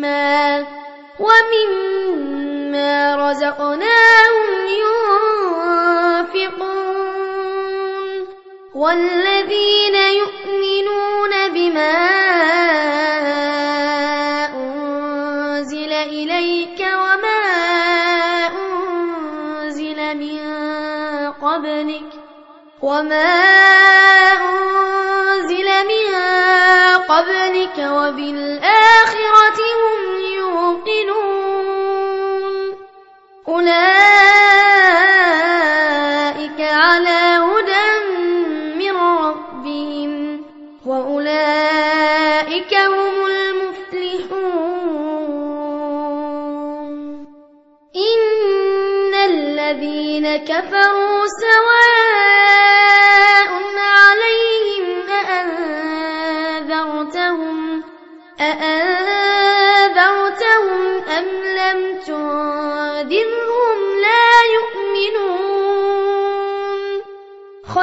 ومما ومما رزقناهم ينفقون والذين يؤمنون بما أنزل إليك وما أنزل من قبلك وما أنزل من قبلك وبالآخرة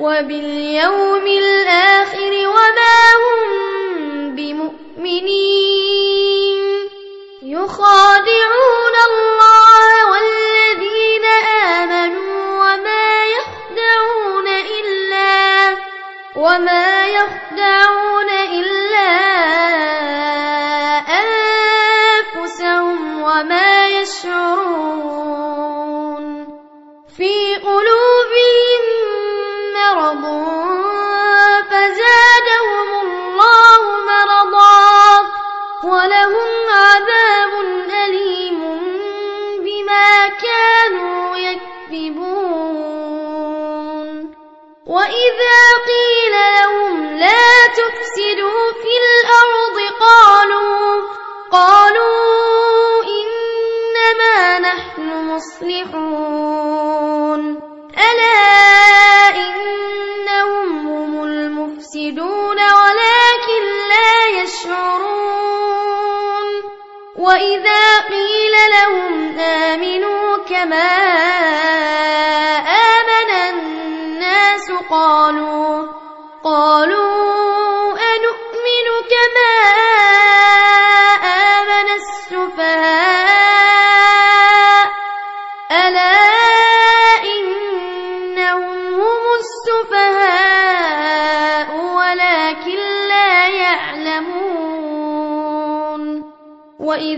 وباليوم الآخر وما هم بمؤمنين. وإذا قيل لهم آمنوا كما آمن الناس قالوا قالوا أنؤمن كما آمن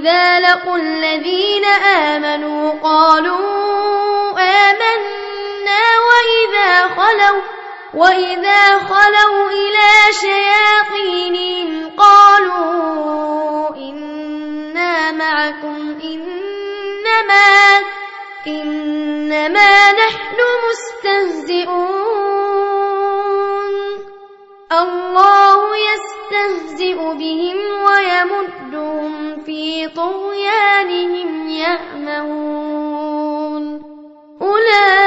وإذا لقوا الذين آمنوا قالوا آمنا وإذا خلوا وإذا خلوا إلى شياطينهم قالوا إنا معكم إنما إنما نحن مستهزئون الله يستهزئ بهم ويمدهم في طغيانهم يأمهون أولئك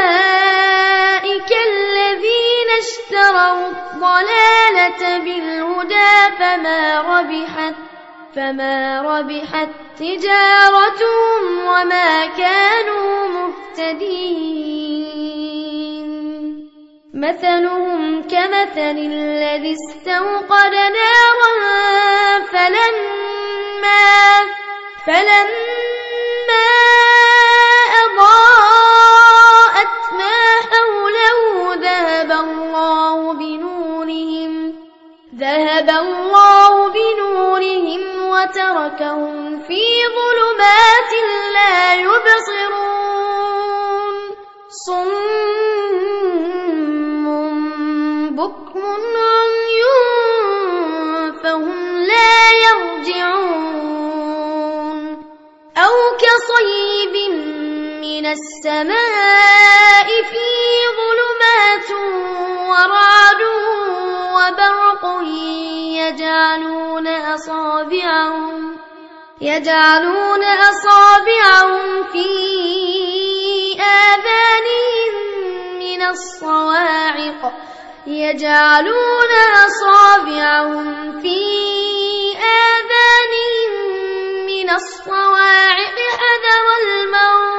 الذين اشتروا الضلالة بالهدى فما ربحت فما ربحت تجارتهم وما كانوا مهتدين. مثلهم كمثل الذي استوقد نارا فلما فلما أضاءت ما حوله ذهب الله بنورهم ذهب الله بنورهم وتركهم في ظلمات من السماء فيه ظلمات ورعد وبرق يجعلون أصابعهم يجعلون أصابعهم في آذانهم من الصواعق يجعلون أصابعهم في آذانهم من الصواعق حذر الموت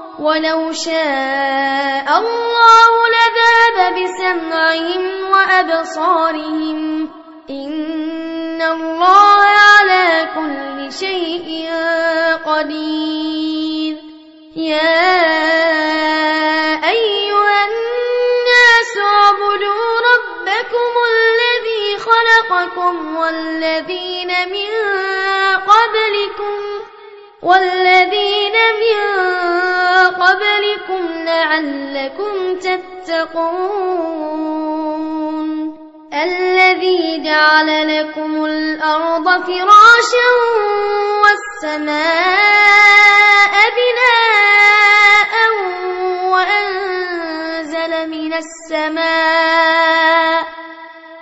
ولو شاء الله لذهب بسمعهم وأبصارهم. إن الله على كل شيء قدير. يا أيها الناس اعبدوا ربكم الذي خلقكم والذين من قبلكم والذين من قبلكم لعلكم تتقون الذي جعل لكم الأرض فراشا والسماء بناء وأنزل من السماء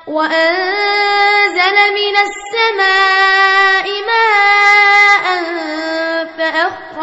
وأنزل من السماء ماء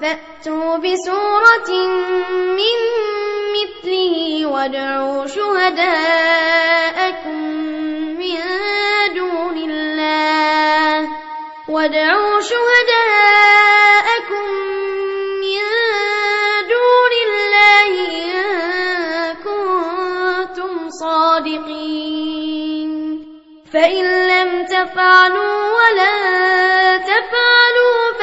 فأتوا بسورة من مثله وادعوا شهداءكم من دون الله. وادعوا شهداءكم من دون الله إن كنتم صادقين. فإن لم تفعلوا ولا تفعلوا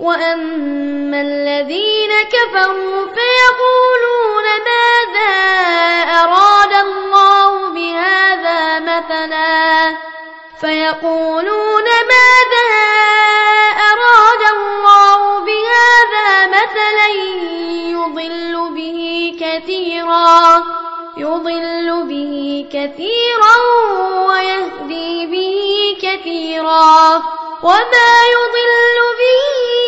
وأما الذين كفروا فيقولون ماذا أراد الله بهذا مثلا فيقولون ماذا أراد الله بهذا مثلا يضل به كثيرا يضل به كثيرا ويهدي كثيرا وما يضل به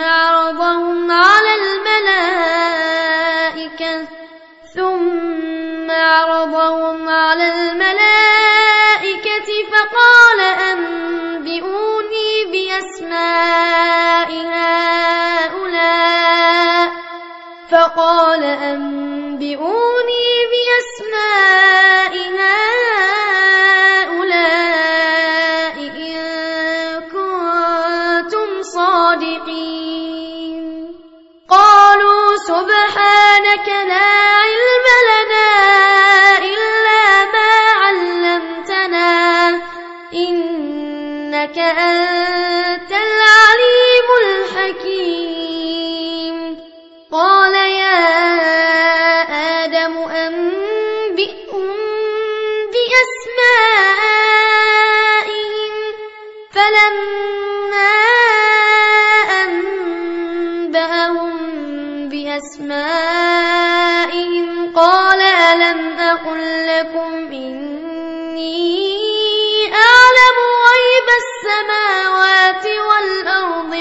عرضهم على الملائكة ثم عرضهم على الملائكة فقال أنبئوني بأسماء هؤلاء. فقال أنبئوني بأسماء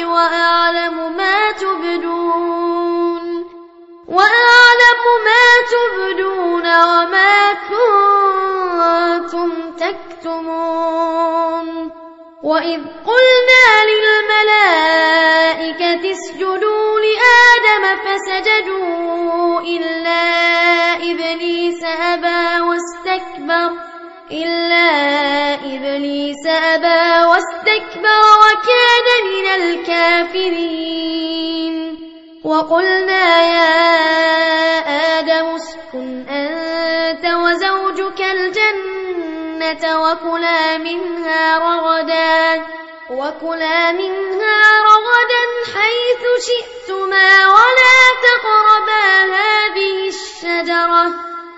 وأعلم ما تبدون وأعلم ما تبدون وما كنتم تكتمون وإذ قلنا للملائكة اسجدوا لآدم فسجدوا إلا إبليس أبى واستكبر إلا إبليس أبى واستكبر وكان من الكافرين. وقلنا يا آدم اسكن أنت وزوجك الجنة وكلا منها رغدا وكلا منها رغدا حيث شئتما ولا تقربا هذه الشجرة.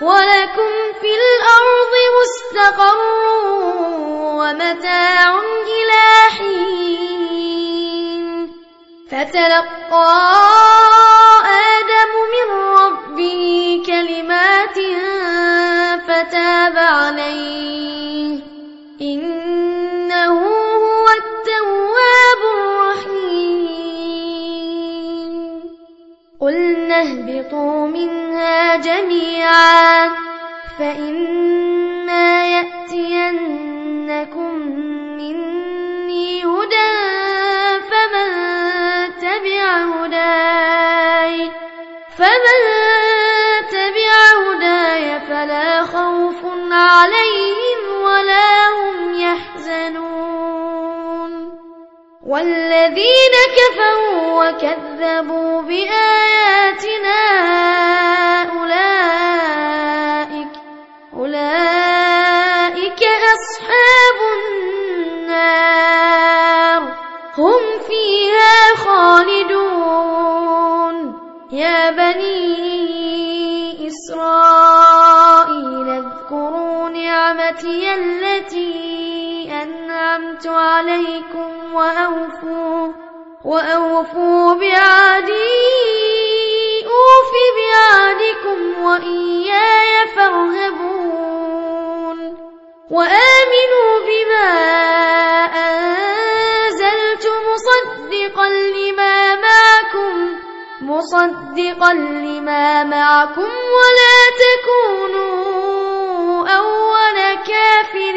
ولكم في الأرض مستقر ومتاع إلى حين. فتلقى آدم من ربه كلمات فتاب عليه. فاهبطوا منها جميعا فإما يأتينكم مني هدى فمن تبع هداي فمن تبع هداي فلا خوف عليهم والذين كفروا وكذبوا بآياتنا أولئك أولئك أصحاب النار. هم فيها خالدون. يا بني إسرائيل اذكروا نعمتي التي أنعمت عليكم وأوفوا وأوفوا بعهدي أوف بعهدكم وإياي فارهبون وآمنوا بما أنزلت مصدقا لما معكم مصدقا لما معكم ولا تكونوا أول كافر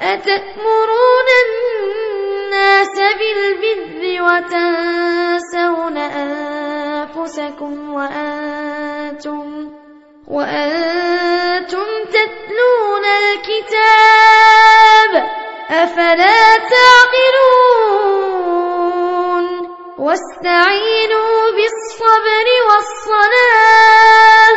أتأمرون الناس بالبر وتنسون أنفسكم وأنتم وأنتم تتلون الكتاب أفلا تعقلون واستعينوا بالصبر والصلاة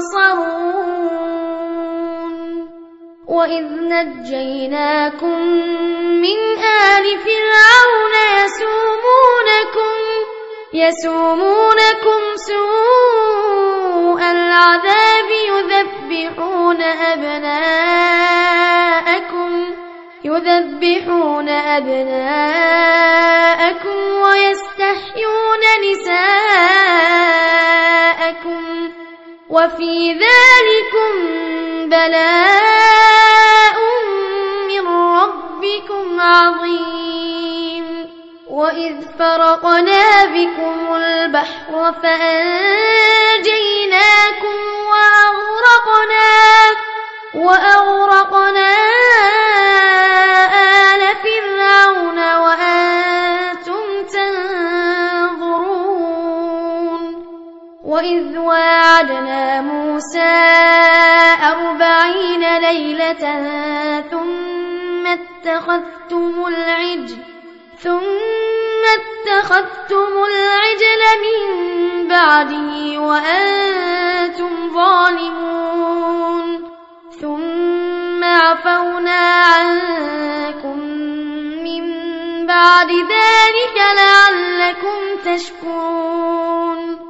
هم ينصرون وإذ نجيناكم من آل فرعون يسومونكم يسومونكم سوء العذاب يذبحون أبناءكم يذبحون أبناءكم ويستحيون نساءكم وفي ذلكم بلاء من ربكم عظيم. وإذ فرقنا بكم البحر فأنجيناكم وأغرقنا وأغرقنا آل فرعون وأنتم وإذ واعدنا موسى أربعين ليلة ثم اتخذتم العجل ثم اتخذتم العجل من بعده وأنتم ظالمون ثم عفونا عنكم من بعد ذلك لعلكم تشكرون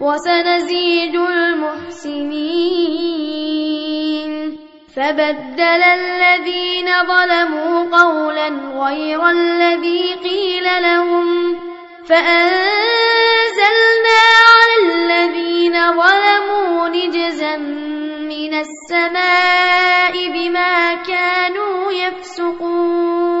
وسنزيد المحسنين. فبدل الذين ظلموا قولا غير الذي قيل لهم. فأنزلنا على الذين ظلموا رجزا من السماء بما كانوا يفسقون.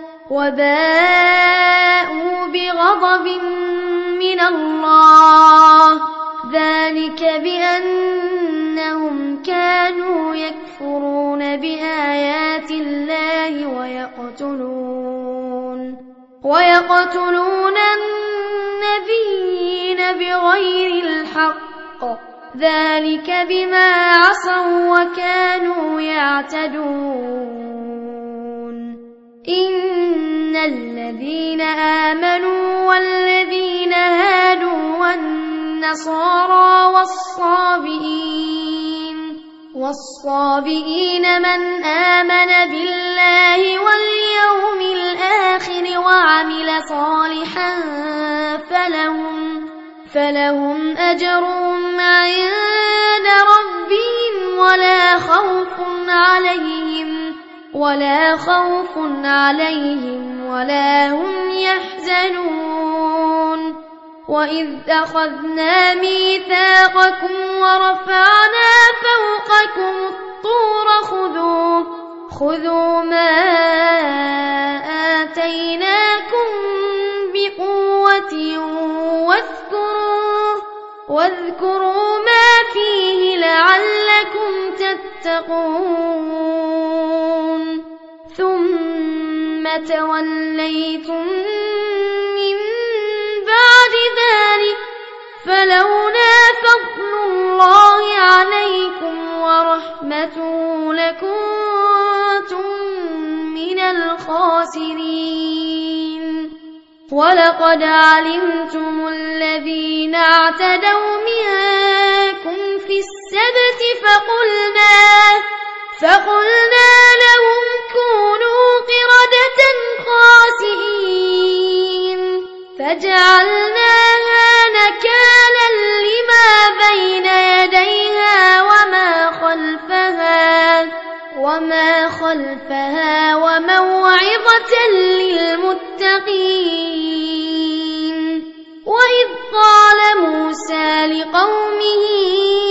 وباءوا بغضب من الله. ذلك بأنهم كانوا يكفرون بآيات الله ويقتلون. ويقتلون النبيين بغير الحق. ذلك بما عصوا وكانوا يعتدون. إن الذين آمنوا والذين هادوا والنصارى والصابئين والصابئين من آمن بالله واليوم الآخر وعمل صالحا فلهم فلهم أجرهم عند ربهم ولا خوف عليهم ولا خوف عليهم ولا هم يحزنون. وإذ أخذنا ميثاقكم ورفعنا فوقكم الطور خذوا خذوا ما آتيناكم بقوة واذكروا واذكروا ما فيه لعلكم تتقون. ثم توليتم من بعد ذلك فلولا فضل الله عليكم ورحمته لكنتم من الخاسرين. ولقد علمتم الذين اعتدوا منكم في السبت فقلنا فقلنا لهم كونوا قردة خاسئين فجعلناها نكالا لما بين يديها وما خلفها وما خلفها وموعظة للمتقين. وإذ قال موسى لقومه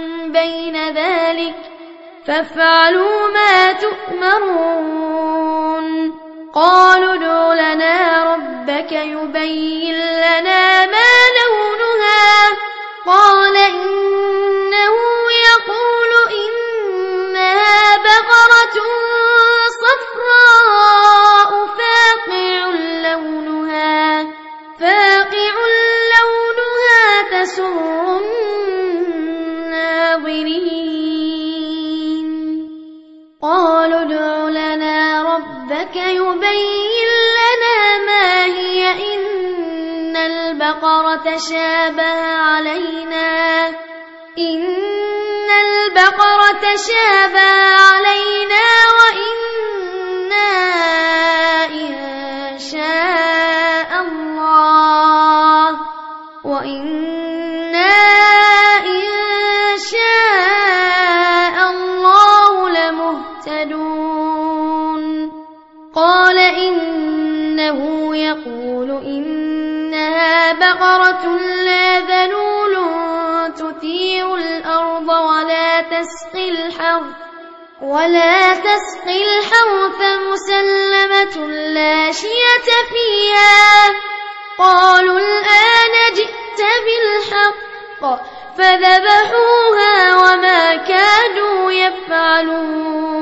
بين ذلك فافعلوا ما تؤمرون قالوا ادع لنا ربك يبين لنا ما لونها قال إنه البقرة شابه علينا. إن البقرة شابه علينا وإنا إن شاء الله. وإنا إن شاء الله لمهتدون. قال إنه يقول بقرة لا ذلول تثير الأرض ولا تسقي الحرث ولا تسقي الحرث مسلمة لا شية فيها قالوا الآن جئت بالحق فذبحوها وما كادوا يفعلون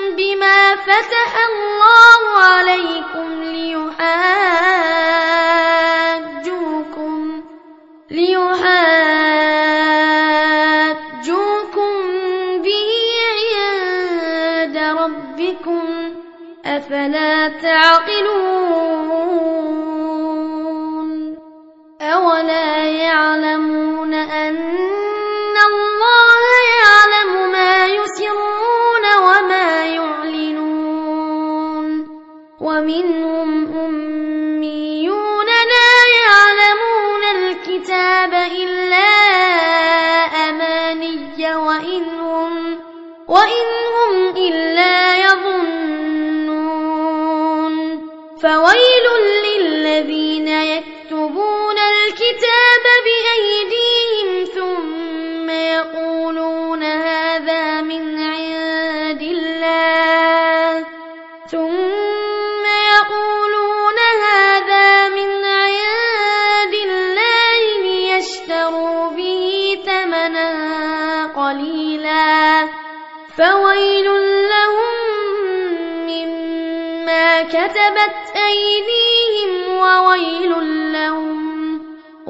بما فتح الله عليكم ليحاجوكم ليحاجوكم به عند ربكم أفلا تعقلون؟ أولا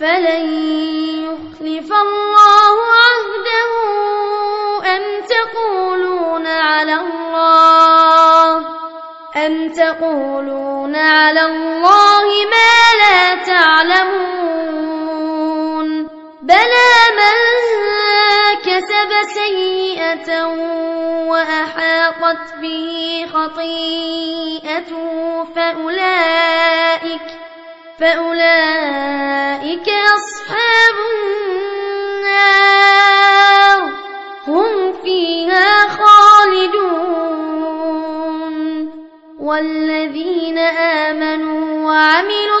فلن يخلف الله عهده أم تقولون على الله أم تقولون على الله ما لا تعلمون بلى من كسب سيئة وأحاطت به خطيئته فأولئك فأولئك أصحاب النار هم فيها خالدون والذين آمنوا وعملوا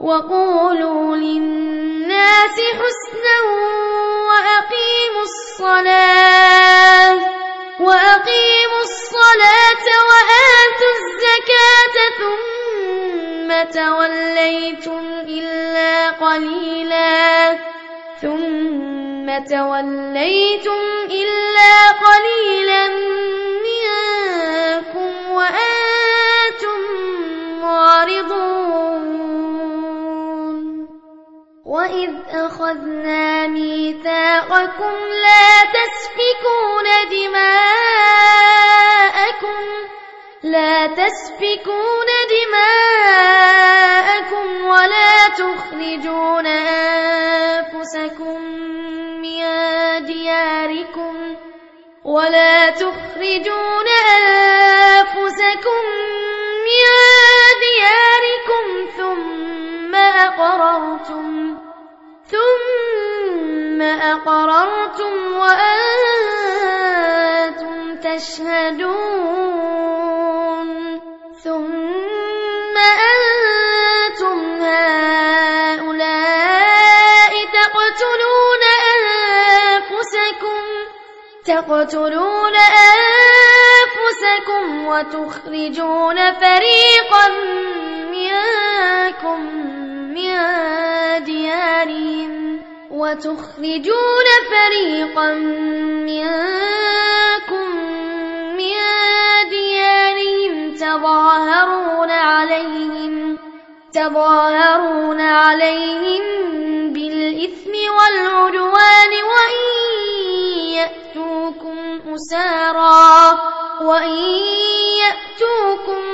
وقولوا للناس حسنا وأقيموا الصلاة وأقيموا الصلاة وآتوا الزكاة ثم توليتم إلا قليلا ثم توليتم إلا قليلا وإذ أخذنا ميثاقكم لا تسفكون دماءكم لا تسفكون دماءكم ولا تخرجون أنفسكم من دياركم ولا تخرجون أنفسكم من دياركم ثم أقررتم ثم أقررتم وأنتم تشهدون. ثم أنتم هؤلاء تقتلون أنفسكم تقتلون أنفسكم وتخرجون فريقا منكم. من ديارهم وتخرجون فريقا منكم من ديارهم تظاهرون عليهم تظاهرون عليهم بالإثم والعدوان وإن يأتوكم أسارا وإن يأتوكم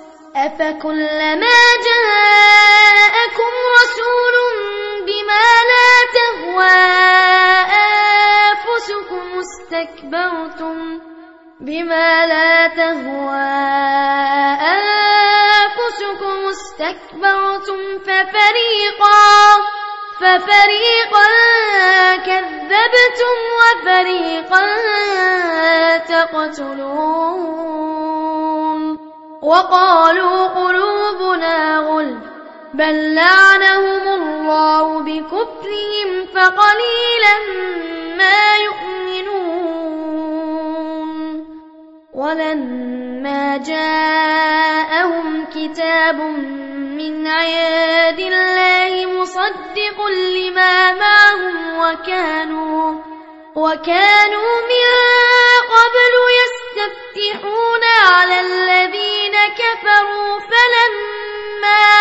أفكلما جاءكم رسول بما لا تهوى أنفسكم استكبرتم بما لا تهوى أنفسكم استكبرتم ففريقا ففريقا كذبتم وفريقا تقتلون. وقالوا قلوبنا غلف بل لعنهم الله بكفرهم فقليلا ما يؤمنون. ولما جاءهم كتاب من عياد الله مصدق لما معهم وكانوا وكانوا من قبل يستفتحون على الذين كفروا فلما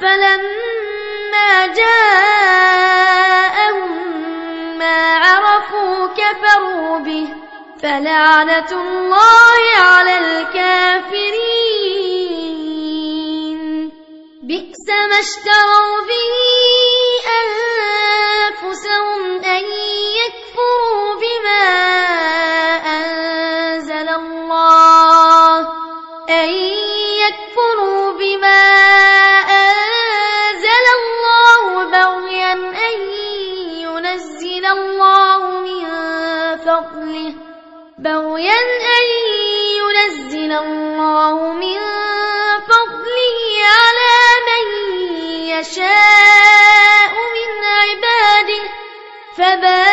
فلما جاءهم ما عرفوا كفروا به فلعنة الله على الكافرين. بئس ما اشتروا به أنفسهم أن يكفروا بما الله أن يكفروا بما أنزل الله بغيا أن ينزل الله من فضله. بغيا أن ينزل الله من فضله على من يشاء من عباده. فباءوا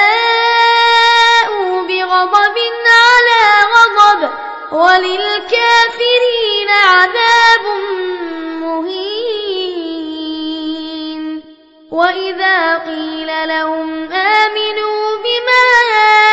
وللكافرين عذاب مهين. وإذا قيل لهم آمنوا بما أنزل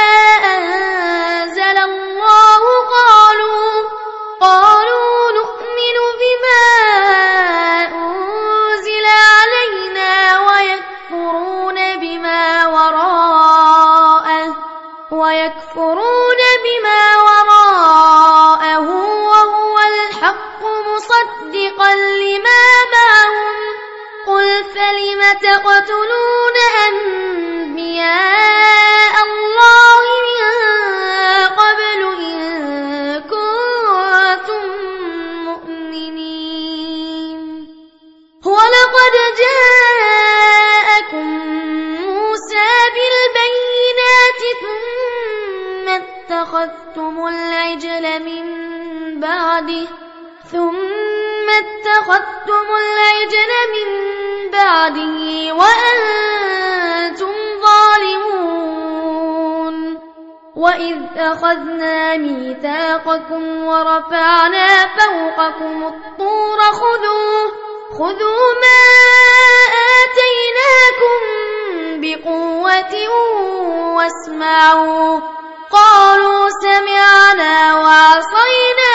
اتخذتم العجل من بعده وأنتم ظالمون وإذ أخذنا ميثاقكم ورفعنا فوقكم الطور خذوا خذوا ما آتيناكم بقوة واسمعوا قالوا سمعنا وعصينا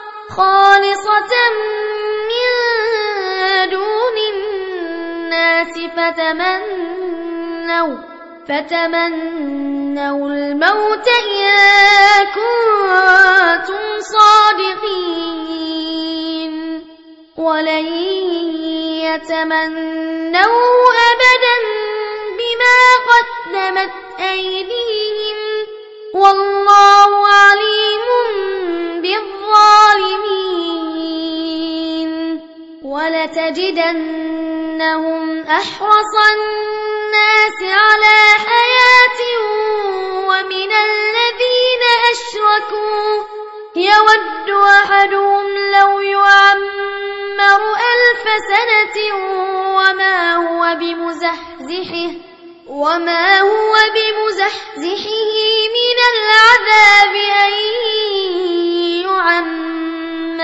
خالصة من دون الناس فتمنوا فتمنوا الموت إن كنتم صادقين. ولن يتمنوا أبدا بما قدمت أيديهم. والله عليم بالظالمين ولتجدنهم أحرص الناس على حياة ومن الذين أشركوا. يود أحدهم لو يعمر ألف سنة وما هو بمزحزحه وما هو بمزحزحه من العذاب أن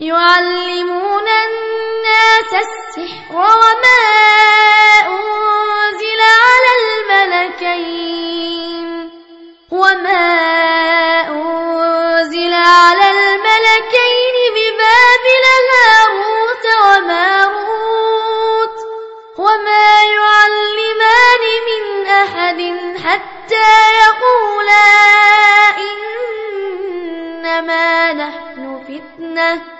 يعلمون الناس السحر وما أنزل على الملكين وما أنزل على الملكين ببابل هاروت وماروت وما يعلمان من أحد حتى يقولا إنما نحن فتنة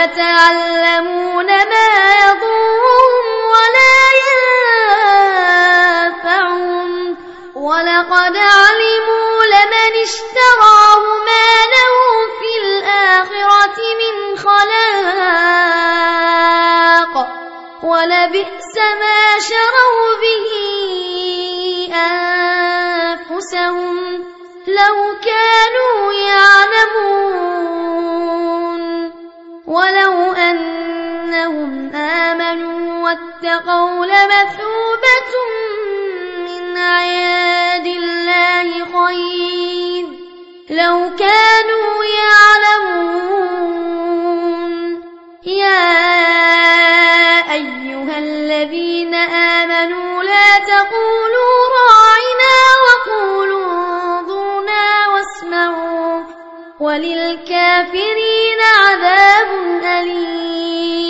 ويتعلمون ما يضرهم ولا ينفعهم. ولقد علموا لمن اشتراه ما له في الآخرة من خلاق. ولبئس ما شروا أنهم آمنوا واتقوا لمثوبة من عند الله خير. لو كانوا يعلمون. يا أيها الذين آمنوا لا تقولوا راعنا وقولوا انظرنا واسمعوا. وللكافرين عذاب أليم.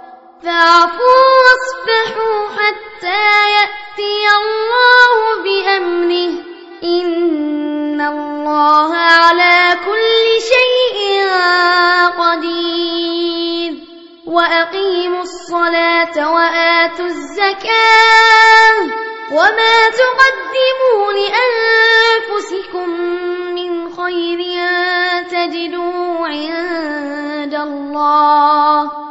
فاعفوا واصفحوا حتى يأتي الله بأمره. إن الله على كل شيء قدير. وأقيموا الصلاة وآتوا الزكاة. وما تقدموا لأنفسكم من خير تجدوه عند الله.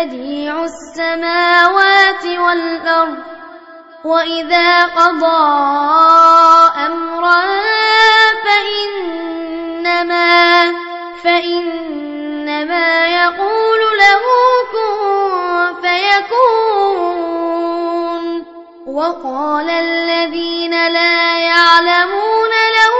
بديع السماوات والأرض وإذا قضى أمرا فإنما فإنما يقول له كن فيكون. وقال الذين لا يعلمون لولا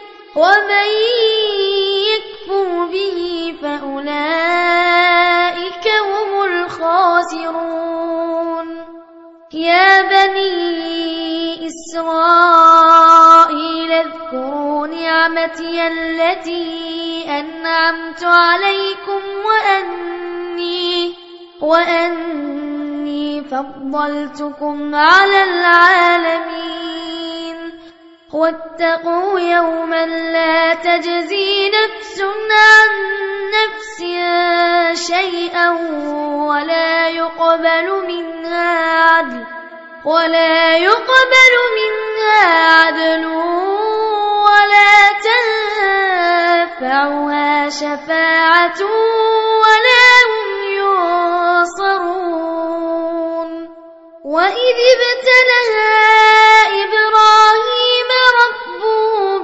ومن يكفر به فأولئك هم الخاسرون. يا بني إسرائيل اذكروا نعمتي التي أنعمت عليكم وأني وأني فضلتكم على العالمين. واتقوا يوما لا تجزي نفس عن نفس شيئا ولا يقبل منها عدل ولا يقبل منها عدل ولا تنفعها شفاعة ولا هم ينصرون. وإذ ابتلى إبراهيم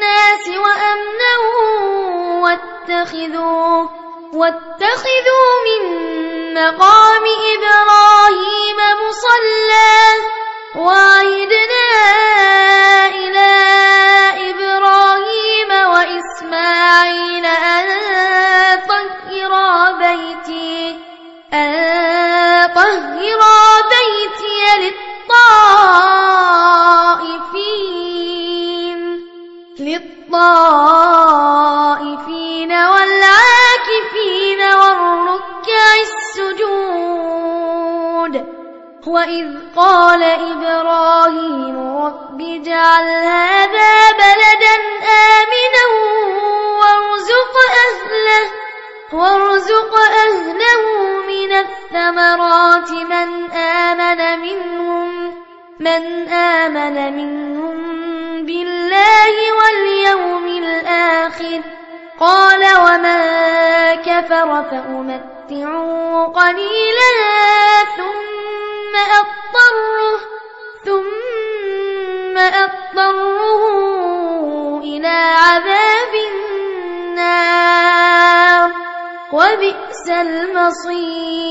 الناس وأمنا واتخذوا واتخذوا من مقام إبراهيم مصلى وعهدنا إلى إبراهيم وإسماعيل أن طهرا بيتي أن طهرا بيتي للطائف. للطائفين والعاكفين والركع السجود. وإذ قال إبراهيم رب اجعل هذا بلدا آمنا وارزق أهله وارزق أهله من الثمرات. من آمن منهم من آمن منهم بالله واليوم الآخر. قال ومن كفر فأمتعه قليلا ثم أضطره ثم أضطره إلى عذاب النار. وبئس المصير.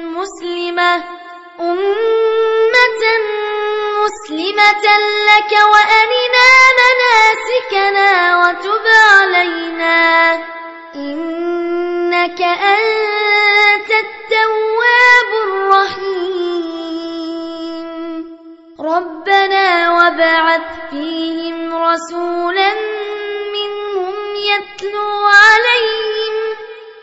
مسلمة أمة مسلمة لك وأرنا مناسكنا وتب علينا. إنك أنت التواب الرحيم. ربنا وبعث فيهم رسولا منهم يتلو عليهم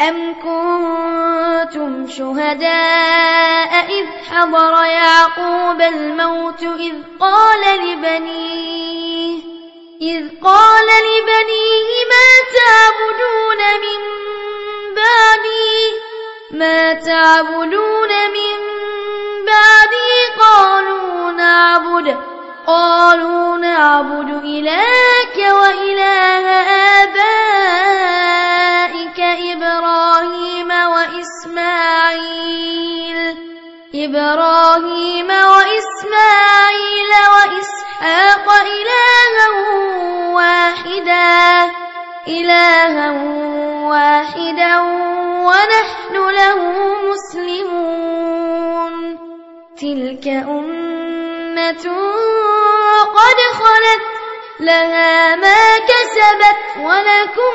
أم كنتم شهداء إذ حضر يعقوب الموت إذ قال لبنيه إذ قال لبنيه ما تعبدون من بعدي؟ ما تعبدون من بعدي؟ قالوا نعبد قالوا نعبد إلهك وإله آبائك. إبراهيم وإسماعيل. إبراهيم وإسماعيل وإسحاق إلها واحدا. إلها واحدا ونحن له مسلمون. تلك أمة قد خلت لها ما كسبت ولكم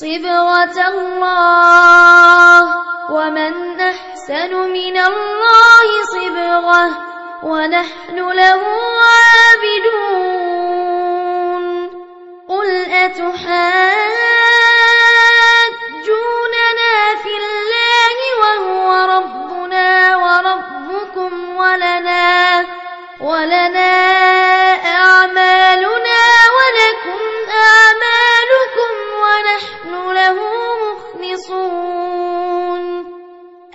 صبغة الله ومن أحسن من الله صبغة ونحن له عابدون قل أتحاجوننا في الله وهو ربنا وربكم ولنا ولنا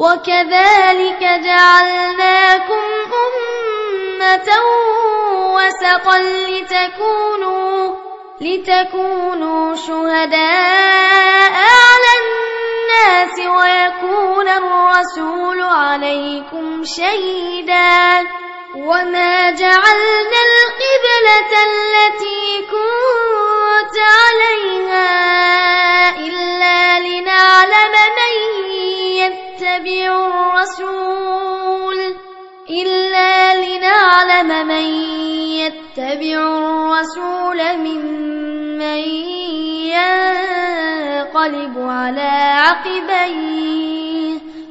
وكذلك جعلناكم أمة وسطا لتكونوا لتكونوا شهداء على الناس ويكون الرسول عليكم شهيدا وما جعلنا القبلة التي كنت عليها إلا لنعلم من يتبع الرسول إلا لنعلم من يتبع الرسول ممن ينقلب على عقبيه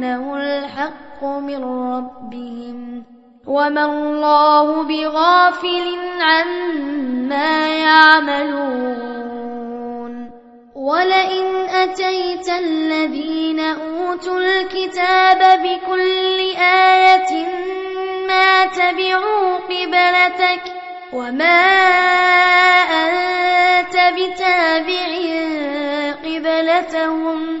أنه الحق من ربهم وما الله بغافل عما يعملون ولئن أتيت الذين أوتوا الكتاب بكل آية ما تبعوا قبلتك وما أنت بتابع قبلتهم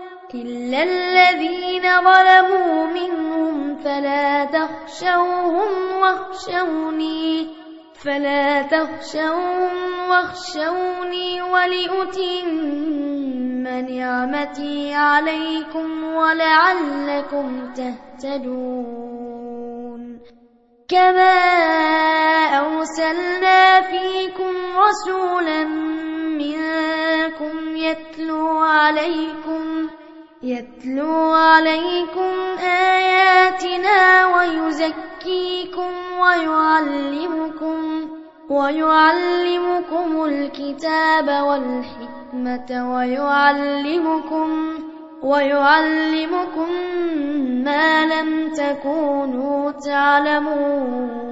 إلا الذين ظلموا منهم فلا تخشوهم واخشوني فلا تخشوهم واخشوني ولأتم نعمتي عليكم ولعلكم تهتدون. كما أرسلنا فيكم رسولا منكم يتلو عليكم يتلو عليكم آياتنا ويزكيكم ويعلمكم ويعلمكم الكتاب والحكمة ويعلمكم ويعلمكم ما لم تكونوا تعلمون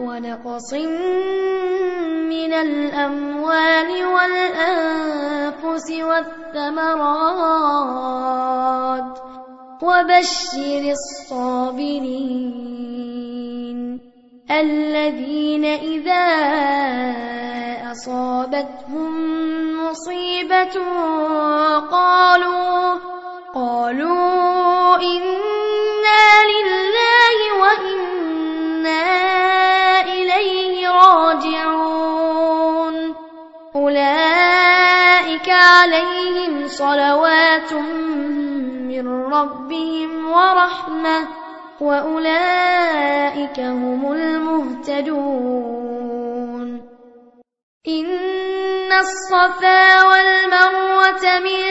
ونقص من الأموال والأنفس والثمرات وبشر الصابرين الذين إذا أصابتهم مصيبة قالوا قالوا إنا راجعون. أولئك عليهم صلوات من ربهم ورحمة وأولئك هم المهتدون. إن الصفا والمروة من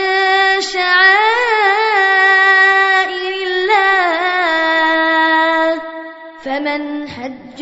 شعائر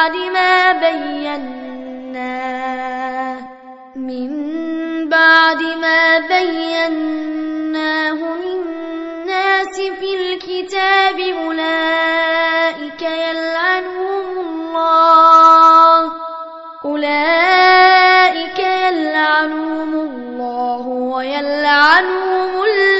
بعد ما بيناه من بعد ما بيناه للناس في الكتاب أولئك يلعنهم الله. أولئك يلعنهم الله ويلعنهم اللاعنون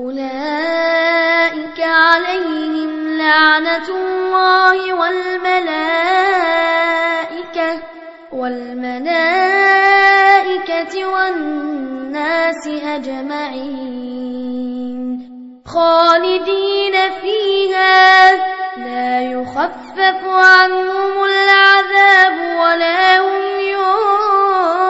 أولئك عليهم لعنة الله والملائكة والملائكة والناس أجمعين خالدين فيها لا يخفف عنهم العذاب ولا هم ينظرون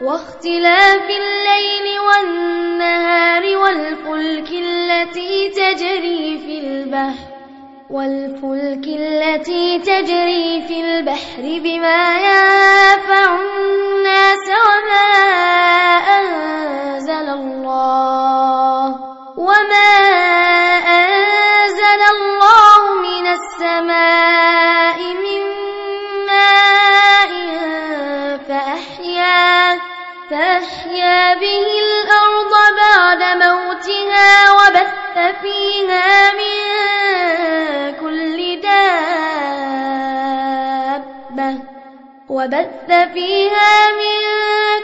واختلاف الليل والنهار والفلك التي تجري في البحر والفلك التي تجري في البحر بما ينفع الناس وما أنزل الله وما أنزل الله من السماء وبث فيها من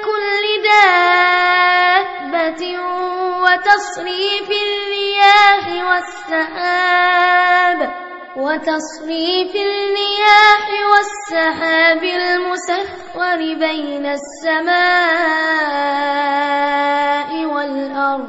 كل دابة وتصريف الرياح والسحاب وتصريف الرياح والسحاب المسخر بين السماء والأرض.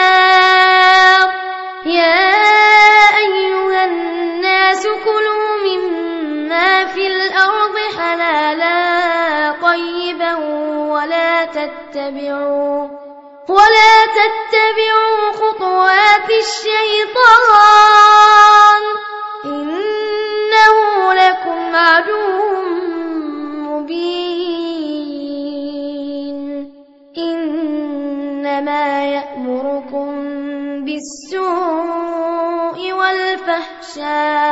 حلالا طيبا ولا تتبعوا ولا تتبعوا خطوات الشيطان إنه لكم عدو مبين إنما يأمركم بالسوء والفحشاء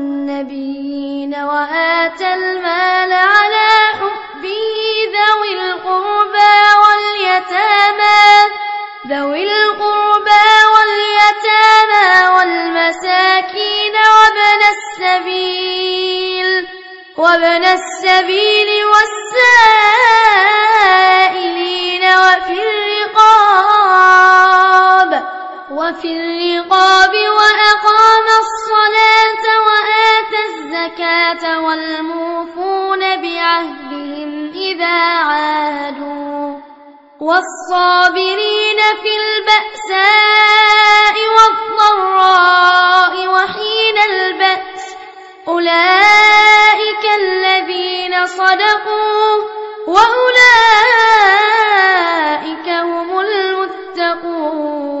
والنبيين وآتى المال على حبه ذوي القربى واليتامى ذوي القربى واليتامى والمساكين وابن السبيل وابن السبيل والسائلين وفي وفي الرقاب وأقام الصلاة وآتى الزكاة والموفون بعهدهم إذا عاهدوا والصابرين في البأساء والضراء وحين البأس. أولئك الذين صدقوا وأولئك هم المتقون.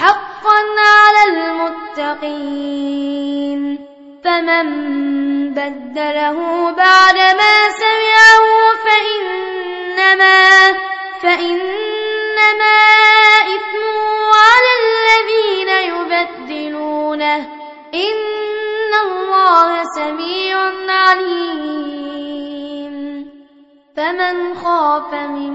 حقا على المتقين. فمن بدله بعدما سمعه فإنما فإنما إثمه على الذين يبدلونه. إن الله سميع عليم. فمن خاف من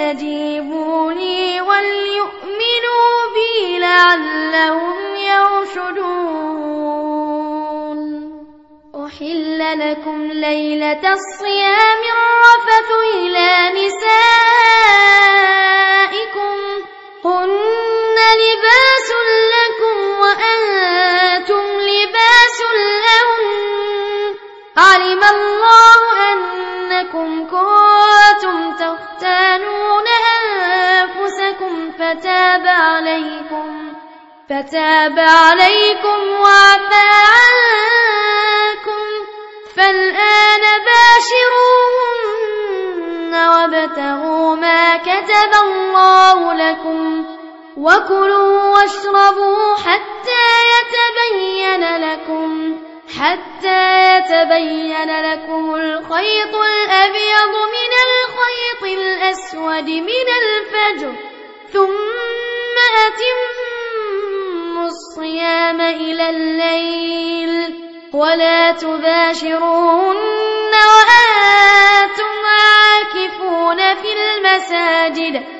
فليستجيبوا لي وليؤمنوا بي لعلهم يرشدون. أحل لكم ليلة الصيام الرفث إلى نسائكم. هن لباس لكم وأنتم لباس لهم. علم الله أنكم كنتم تختانون أنفسكم فتاب عليكم فتاب عليكم وعفى عنكم فالآن باشروهن وابتغوا ما كتب الله لكم وكلوا واشربوا حتى يتبين لكم حتى يتبين لكم الخيط الأبيض من الخيط الأسود من الفجر ثم أتموا الصيام إلى الليل. ولا تباشرون وأنتم عاكفون في المساجد.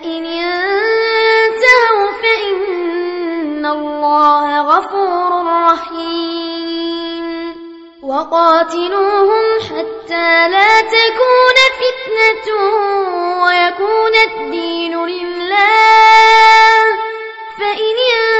فإن انتهوا فإن الله غفور رحيم. وقاتلوهم حتى لا تكون فتنة ويكون الدين لله. فإن انتهوا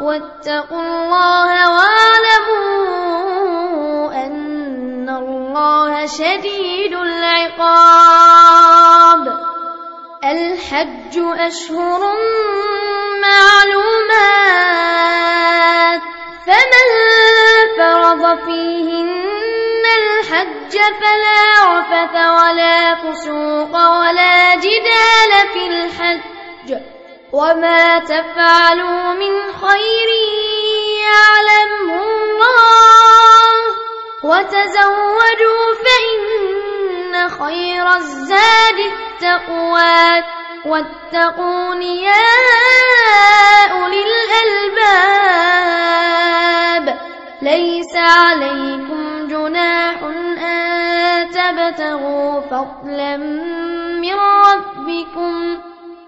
واتقوا الله واعلموا أن الله شديد العقاب. الحج أشهر معلومات. فمن فرض فيهن الحج فلا عفث ولا فسوق ولا جدال في الحج. وما تفعلوا من خير يعلمه الله وتزودوا فإن خير الزاد التقوى واتقون يا أولي الألباب ليس عليكم جناح أن تبتغوا فضلا من ربكم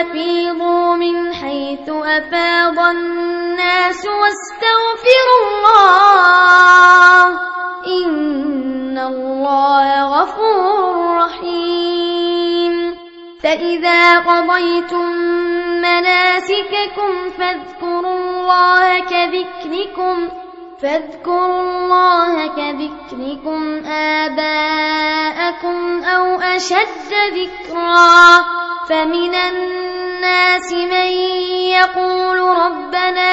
أفيضوا من حيث أفاض الناس واستغفروا الله إن الله غفور رحيم. فإذا قضيتم مناسككم فاذكروا الله كذكركم فاذكروا الله كذكركم آباءكم أو أشد ذكرا فمن الناس من يقول ربنا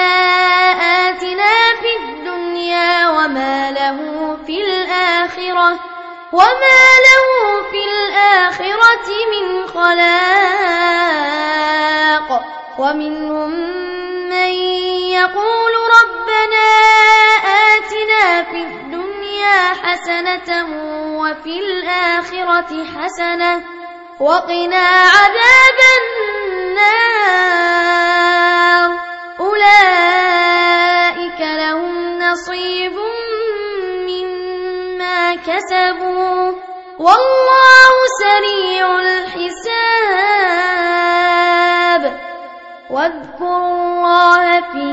آتنا في الدنيا وما له في الآخرة وما له في الآخرة من خلاق ومنهم حسنة وفي الآخرة حسنة وقنا عذاب النار. أولئك لهم نصيب مما كسبوا. والله سريع الحساب. واذكروا الله في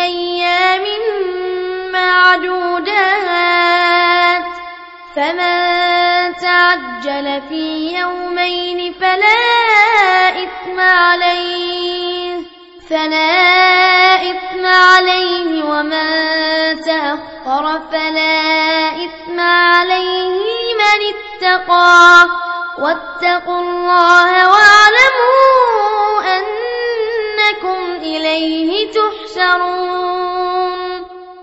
أيام معدودات فمن تعجل في يومين فلا إثم عليه فلا إثم عليه ومن تأخر فلا إثم عليه لمن اتقى واتقوا الله واعلموا أنكم إليه تحشرون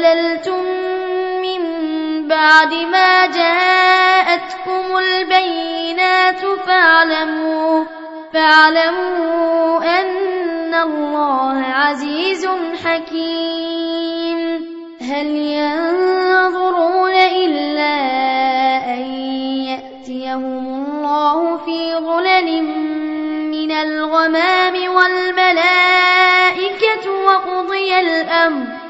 زللتم من بعد ما جاءتكم البينات فاعلموا فاعلموا أن الله عزيز حكيم. هل ينظرون إلا أن يأتيهم الله في من من الغمام والملائكة وقضي الأمر؟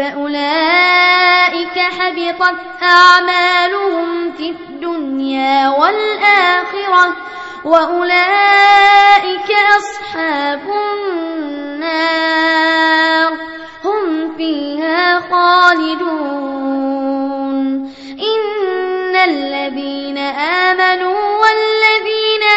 فأولئك حبطت أعمالهم في الدنيا والآخرة وأولئك أصحاب النار هم فيها خالدون. إن الذين آمنوا والذين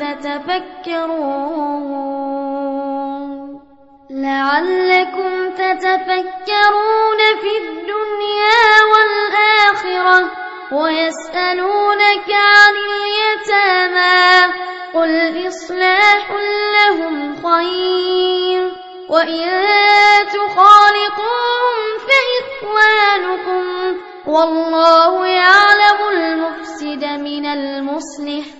تتفكرون. لعلكم تتفكرون في الدنيا والآخرة ويسألونك عن اليتامى. قل إصلاح لهم خير. وإن تخالطوهم فإخوانكم. والله يعلم المفسد من المصلح.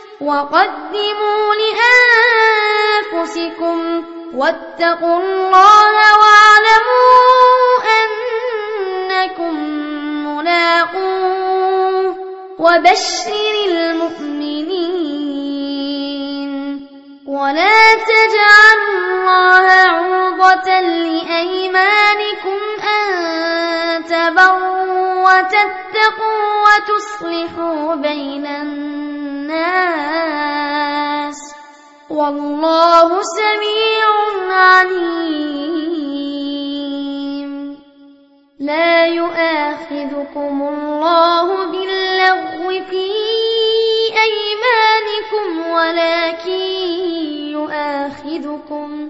وقدموا لأنفسكم واتقوا الله واعلموا أنكم ملاقوه وبشر المؤمنين. ولا تجعلوا الله عرضة لأيمانكم أن تبروا وتتقوا وتصلحوا بين الناس والله سميع عليم. لا يؤاخذكم الله باللغو في أيمانكم ولكن يؤاخذكم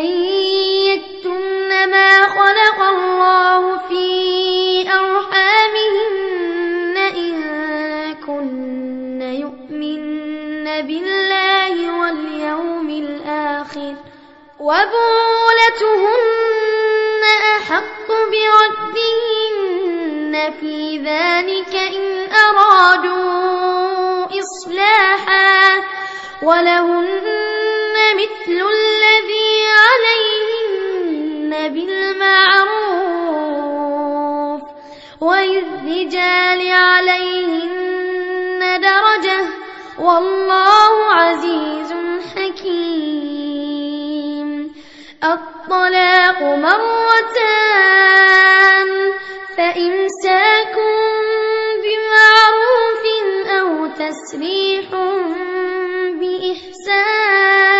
أن يكتمن ما خلق الله في أرحامهن إن كن يؤمن بالله واليوم الآخر وبولتهن أحق بردهن في ذلك إن أرادوا إصلاحا ولهن مثل وللرجال عليهن درجة والله عزيز حكيم. الطلاق مرتان فإمساك بمعروف أو تسريح بإحسان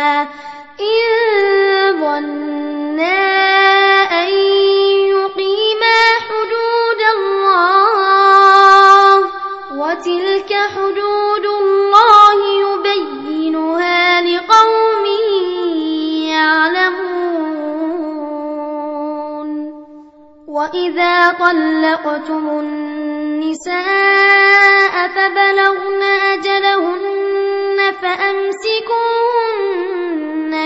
إن ظنا أن يقيما حدود الله وتلك حدود الله يبينها لقوم يعلمون. وإذا طلقتم النساء فبلغن أجلهن فأمسكوهن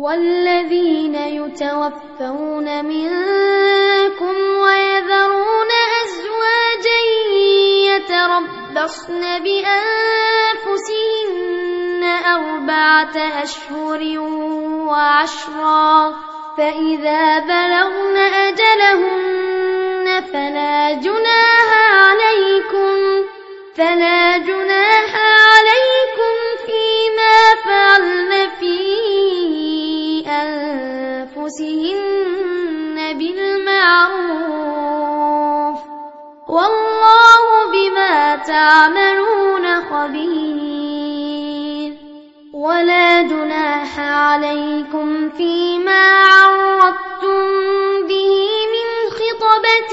والذين يتوفون منكم ويذرون أزواجا يتربصن بأنفسهن أربعة أشهر وعشرا فإذا بلغن أجلهن فلا جناح عليكم فلا جناح عليكم أنفسهن بالمعروف والله بما تعملون خبير ولا جناح عليكم فيما عرضتم به من خطبة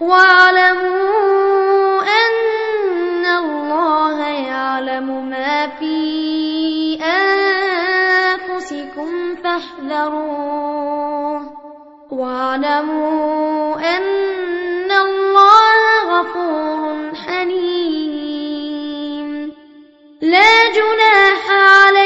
واعلموا أن الله يعلم ما في أنفسكم فاحذروه. واعلموا أن الله غفور حليم. لا جناح عليكم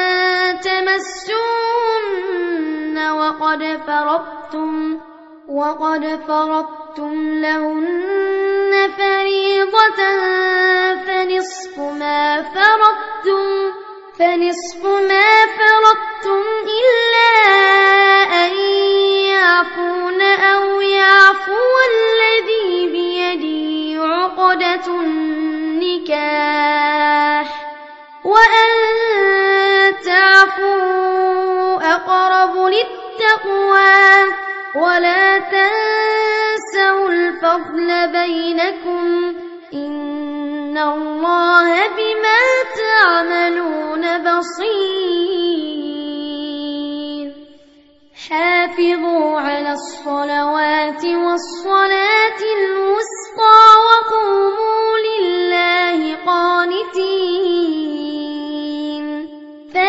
تمسوهن وقد فرضتم وقد فرضتم لهن فريضة فنصف ما فرضتم فنصف ما فرضتم إلا أن يعفون أو يعفو الذي بيده عقدة النكاح. وأن أقرب للتقوى ولا تنسوا الفضل بينكم إن الله بما تعملون بصير. حافظوا على الصلوات والصلاة الوسطى وقوموا لله قانتين.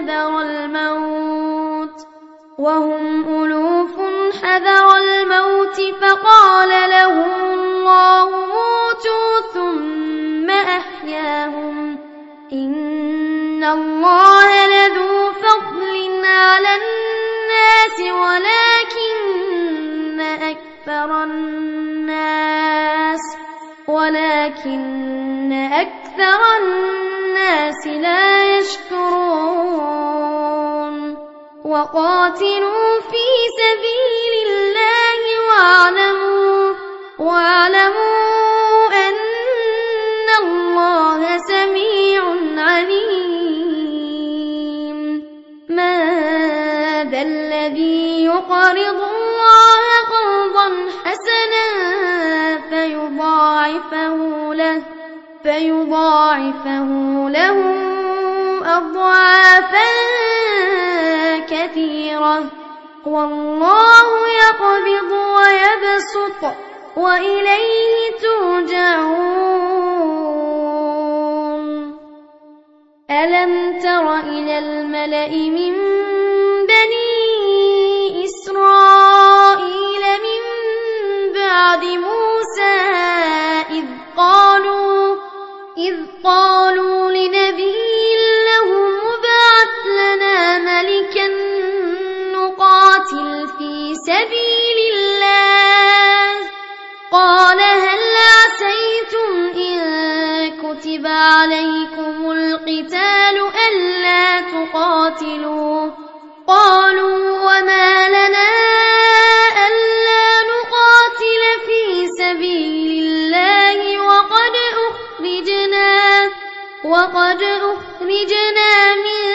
حذر الموت وهم ألوف حذر الموت فقال لهم الله موتوا ثم أحياهم إن الله لذو فضل على الناس ولكن أكثر الناس ولكن أكثر الناس لا يشكرون. وقاتلوا في سبيل الله واعلموا واعلموا أن الله سميع عليم. ما ذا الذي يقرض الله قرضا حسنا فيضاعفه له فيضاعفه له أضعافا كثيرة. والله يقبض ويبسط وإليه ترجعون. ألم تر إلى الملأ من بني إسرائيل؟ عليكم القتال ألا تقاتلوا. قالوا وما لنا ألا نقاتل في سبيل الله وقد أخرجنا وقد أخرجنا من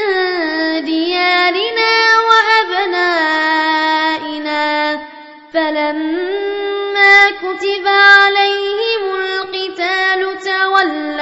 ديارنا وأبنائنا. فلما كتب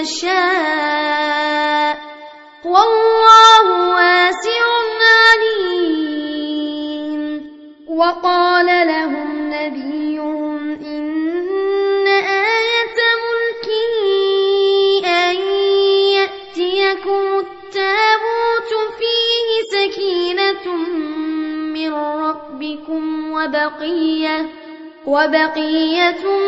يشاء. والله واسع عليم. وقال لهم نبيهم إن آية ملكه أن يأتيكم التابوت فيه سكينة من ربكم وبقية وبقية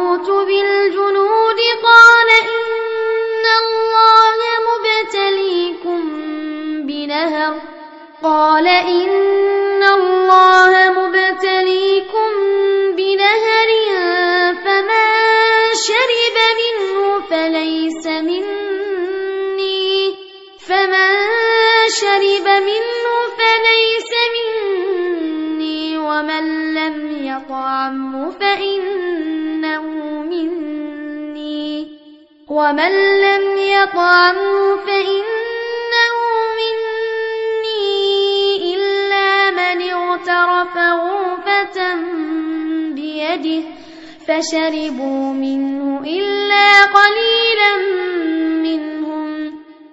ومن لم يطعمه فإنه مني إلا من اغترف غرفة بيده فشربوا منه إلا قليلا منهم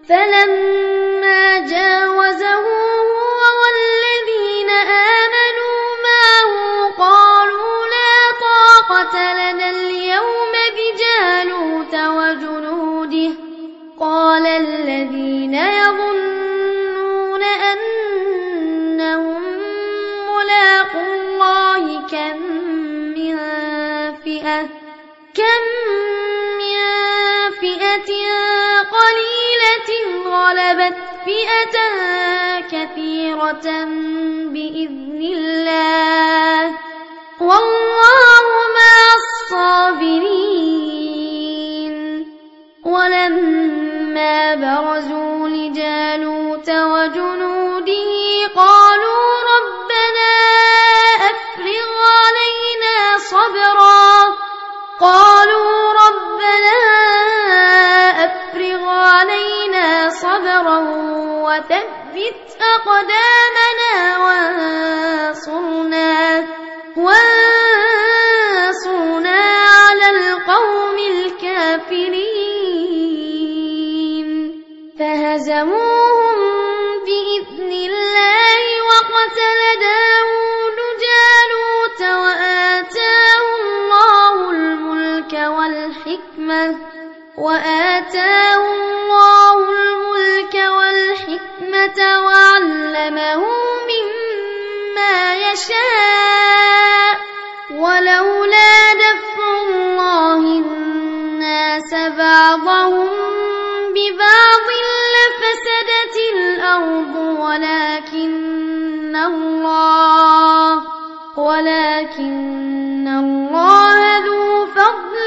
فلما جاوزه فئة كثيرة بإذن الله. والله مع الصابرين. ولما برزوا لجالوت وجنوده قالوا وثبت أقدامنا وانصرنا وانصرنا على القوم الكافرين. فهزموهم بإذن الله وقتل داود جالوت وآتاه الله الملك والحكمة وآتاه الله وعلمه مما يشاء. ولولا دفع الله الناس بعضهم ببعض لفسدت الأرض ولكن الله ولكن الله ذو فضل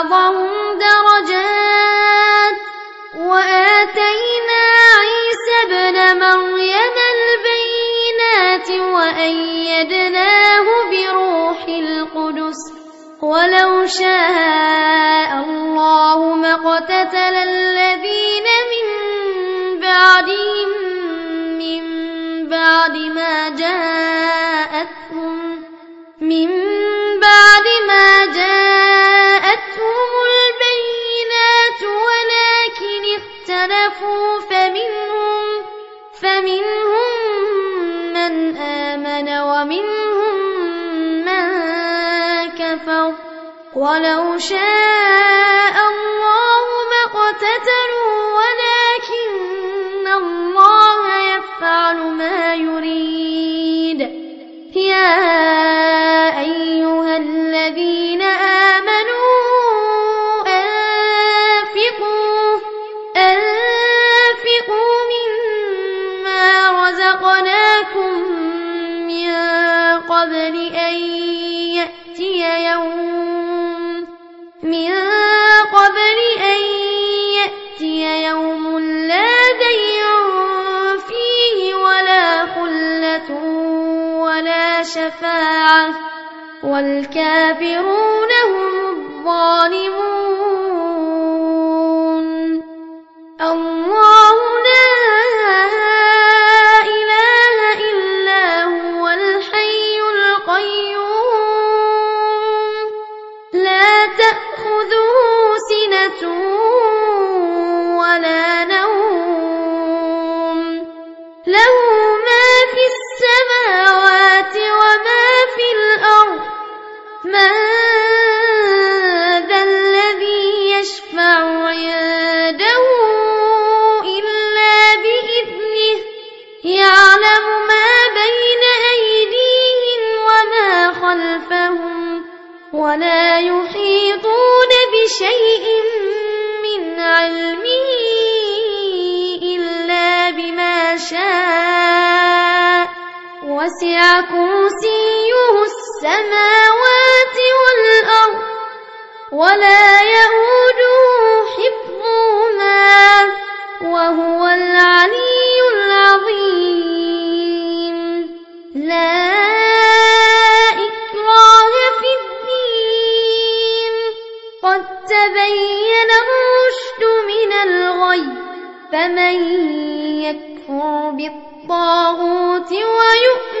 ولو شاء الله ما اقتتل الذين من بعدهم من بعد ما جاءتهم من بعد ما جاءتهم البينات ولكن اختلفوا فمنهم فمنهم من آمن ومنهم ولو شاء والكافرون كرسيه السماوات والأرض ولا يئوده حفظهما وهو العلي العظيم. لا إكراه في الدين. قد تبين الرشد من الغي فمن يكفر بالطاغوت ويؤمن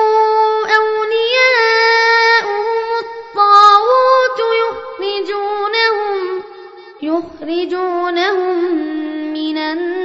يخرجونهم من النور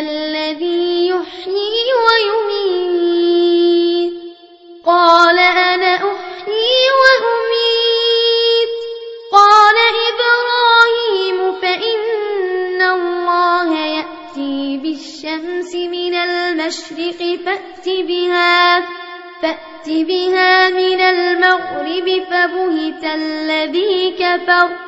الذي يحيي ويميت. قال أنا أحيي وأميت. قال إبراهيم فإن الله يأتي بالشمس من المشرق فأت بها فأت بها من المغرب فبهت الذي كفر.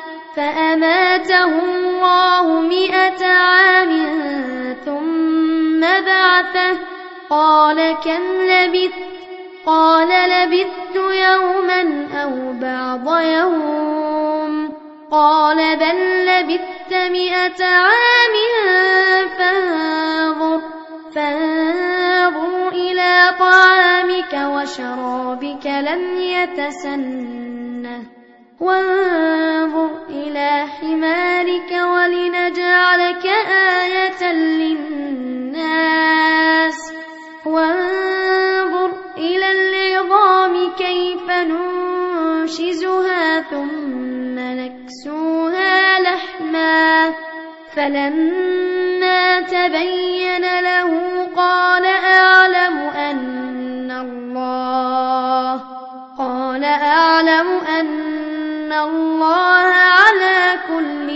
فأماته الله مئة عام ثم بعثه. قال كم لبثت؟ قال لبثت يوما أو بعض يوم. قال بل لبثت مئة عام فانظر. فانظر إلى طعامك وشرابك لم يتسنه. وانظر إلى حمارك ولنجعلك آية للناس. وانظر إلى العظام كيف ننشزها ثم نكسوها لحما. فلما تبين له قال أعلم أن الله قال أعلم أن الله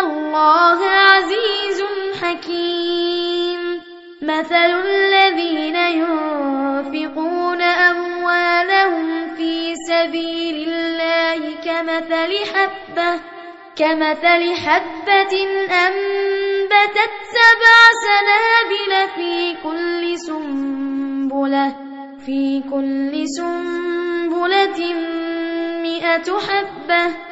الله عزيز حكيم مثل الذين ينفقون أموالهم في سبيل الله كمثل حبة كمثل حبة أنبتت سبع سنابل في كل سنبلة في كل سنبلة مئة حبة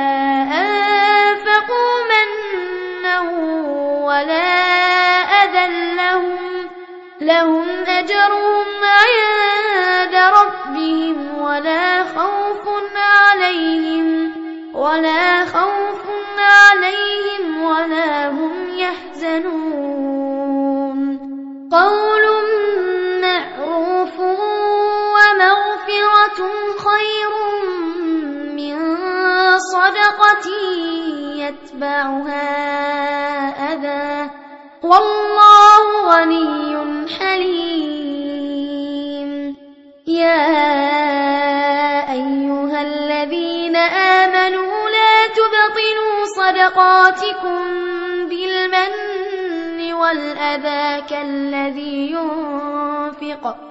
ولا أذى لهم. لهم أجرهم عند ربهم ولا خوف عليهم ولا خوف عليهم ولا هم يحزنون. قول صدقة يتبعها أذى. والله غني حليم. يا أيها الذين آمنوا لا تبطلوا صدقاتكم بالمن والأذى كالذي ينفق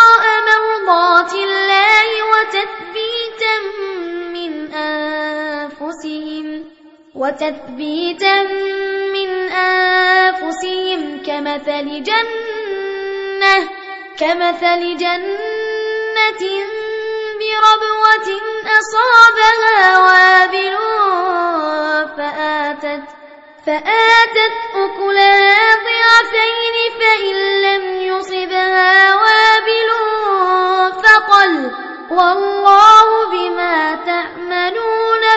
أنفسهم وتثبيتا من أنفسهم كمثل جنة كمثل جنة بربوة أصابها وابل فآتت فآتت أكلها ضعفين فإن لم يصبها وابل فطل والله بما تعملون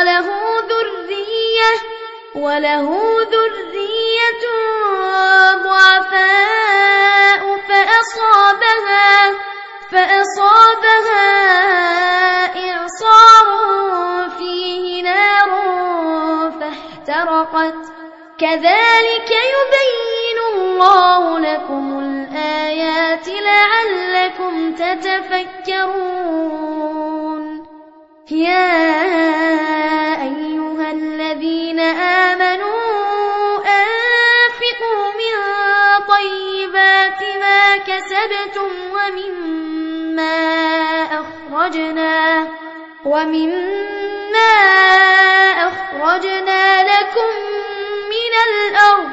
وله ذرية وله ذرية ضعفاء فأصابها فأصابها إعصار فيه نار فاحترقت. كذلك يبين الله لكم الآيات لعلكم تتفكرون. يا آمنوا أنفقوا من طيبات ما كسبتم ومما أخرجنا ومما أخرجنا لكم من الأرض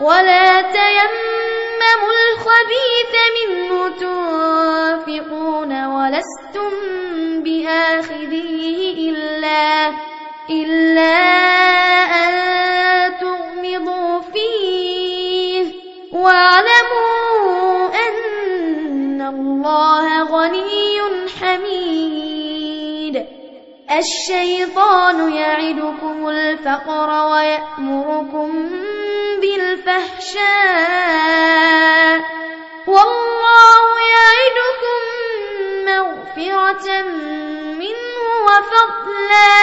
ولا تيمموا الخبيث منه تنفقون ولستم بآخذيه إلا إلا أن تغمضوا فيه واعلموا أن الله غني حميد. الشيطان يعدكم الفقر ويأمركم بالفحشاء. والله يعدكم مغفرة منه وفضلا.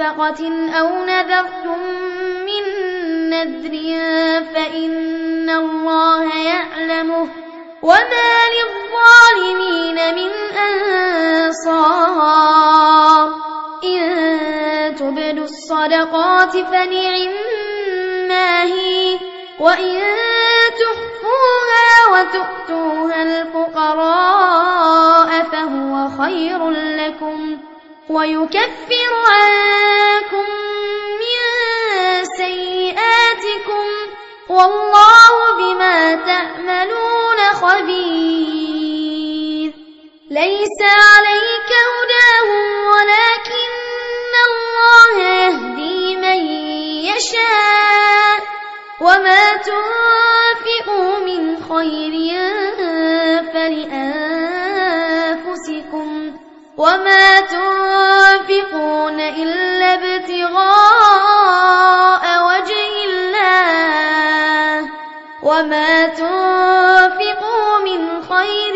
نفقة أو نذرتم من نذر فإن الله يعلمه وما للظالمين من أنصار إن تبدوا الصدقات فنعما هي وإن تخفوها وتؤتوها الفقراء فهو خير لكم ويكفر عنكم من سيئاتكم والله بما تعملون خبير. ليس عليك هداهم ولكن الله يهدي من يشاء. وما تنفقوا من خير فلأنفسكم وما تنفقون إلا ابتغاء وجه الله وما تنفقوا من خير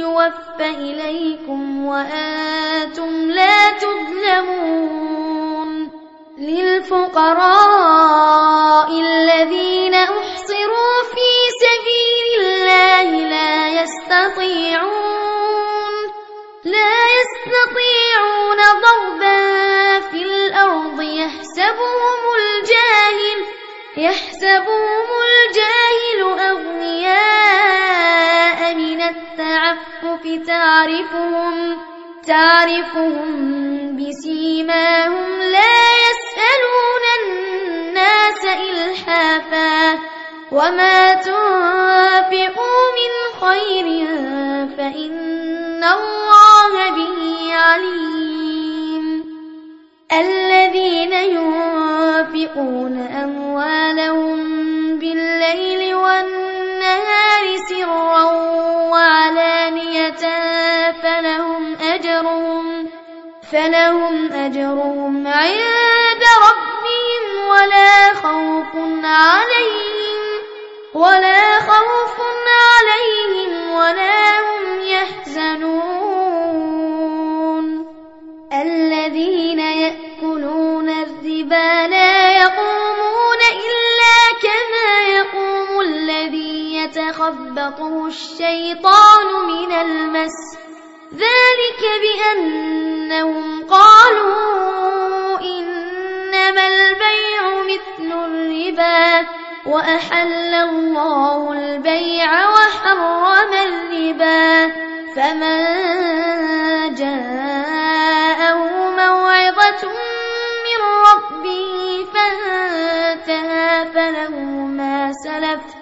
يوفى إليكم وأنتم لا تظلمون للفقراء الذين أحصروا في سبيل الله لا يستطيعون لا يستطيعون ضربا في الأرض. يحسبهم الجاهل يحسبهم الجاهل أغنياء من التعفف. تعرفهم تعرفهم بسيماهم. لا يسألون الناس إلحافا. وما تنفقوا الذين ينفقون أموالهم بالليل والنهار سرا وعلانية فلهم أجرهم فلهم أجرهم عند ربهم ولا خوف عليهم ولا خوف يتخبطه الشيطان من المس. ذلك بأنهم قالوا إنما البيع مثل الربا وأحل الله البيع وحرم الربا. فمن جاءه موعظة من ربه فانتهى فله ما سلف.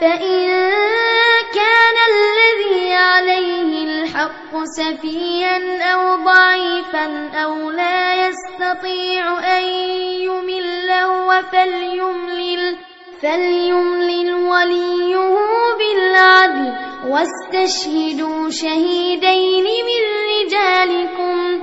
فإن كان الذي عليه الحق سفيا أو ضعيفا أو لا يستطيع أن يمل فليملل فليملل وليه بالعدل واستشهدوا شهيدين من رجالكم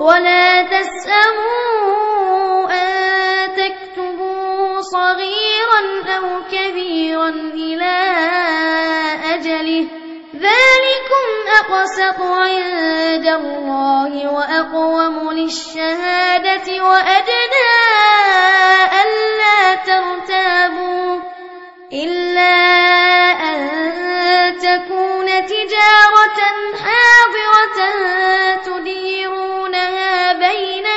ولا تسأموا أن تكتبوا صغيرا أو كبيرا إلى أجله. ذلكم أقسط عند الله وأقوم للشهادة وأدنى ألا ترتابوا إلا أن تكون تجارة حاضرة تديرونها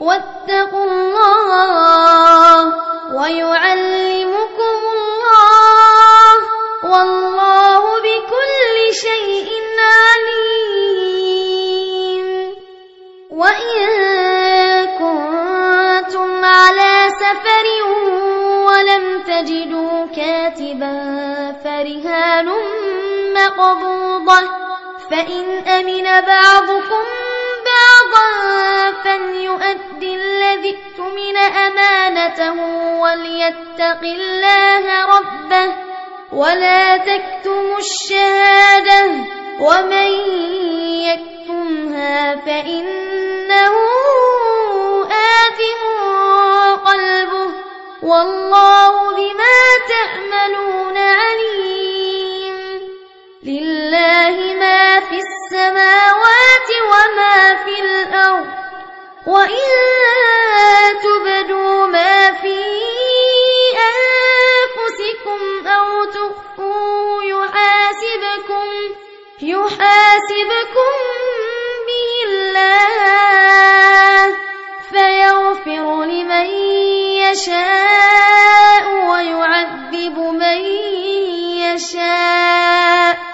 واتقوا الله ويعلمكم الله والله بكل شيء عليم. وإن كنتم على سفر ولم تجدوا كاتبا فرهان مقبوضة فإن أمن بعضكم بياضا فليؤدي الذي اؤتمن أمانته وليتق الله ربه ولا تكتموا الشهادة ومن يكتمها فإنه آثم قلبه والله بما تعملون عليم لله السماوات وما في الأرض وإن تبدوا ما في أنفسكم أو تخفوا يحاسبكم يحاسبكم به الله فيغفر لمن يشاء ويعذب من يشاء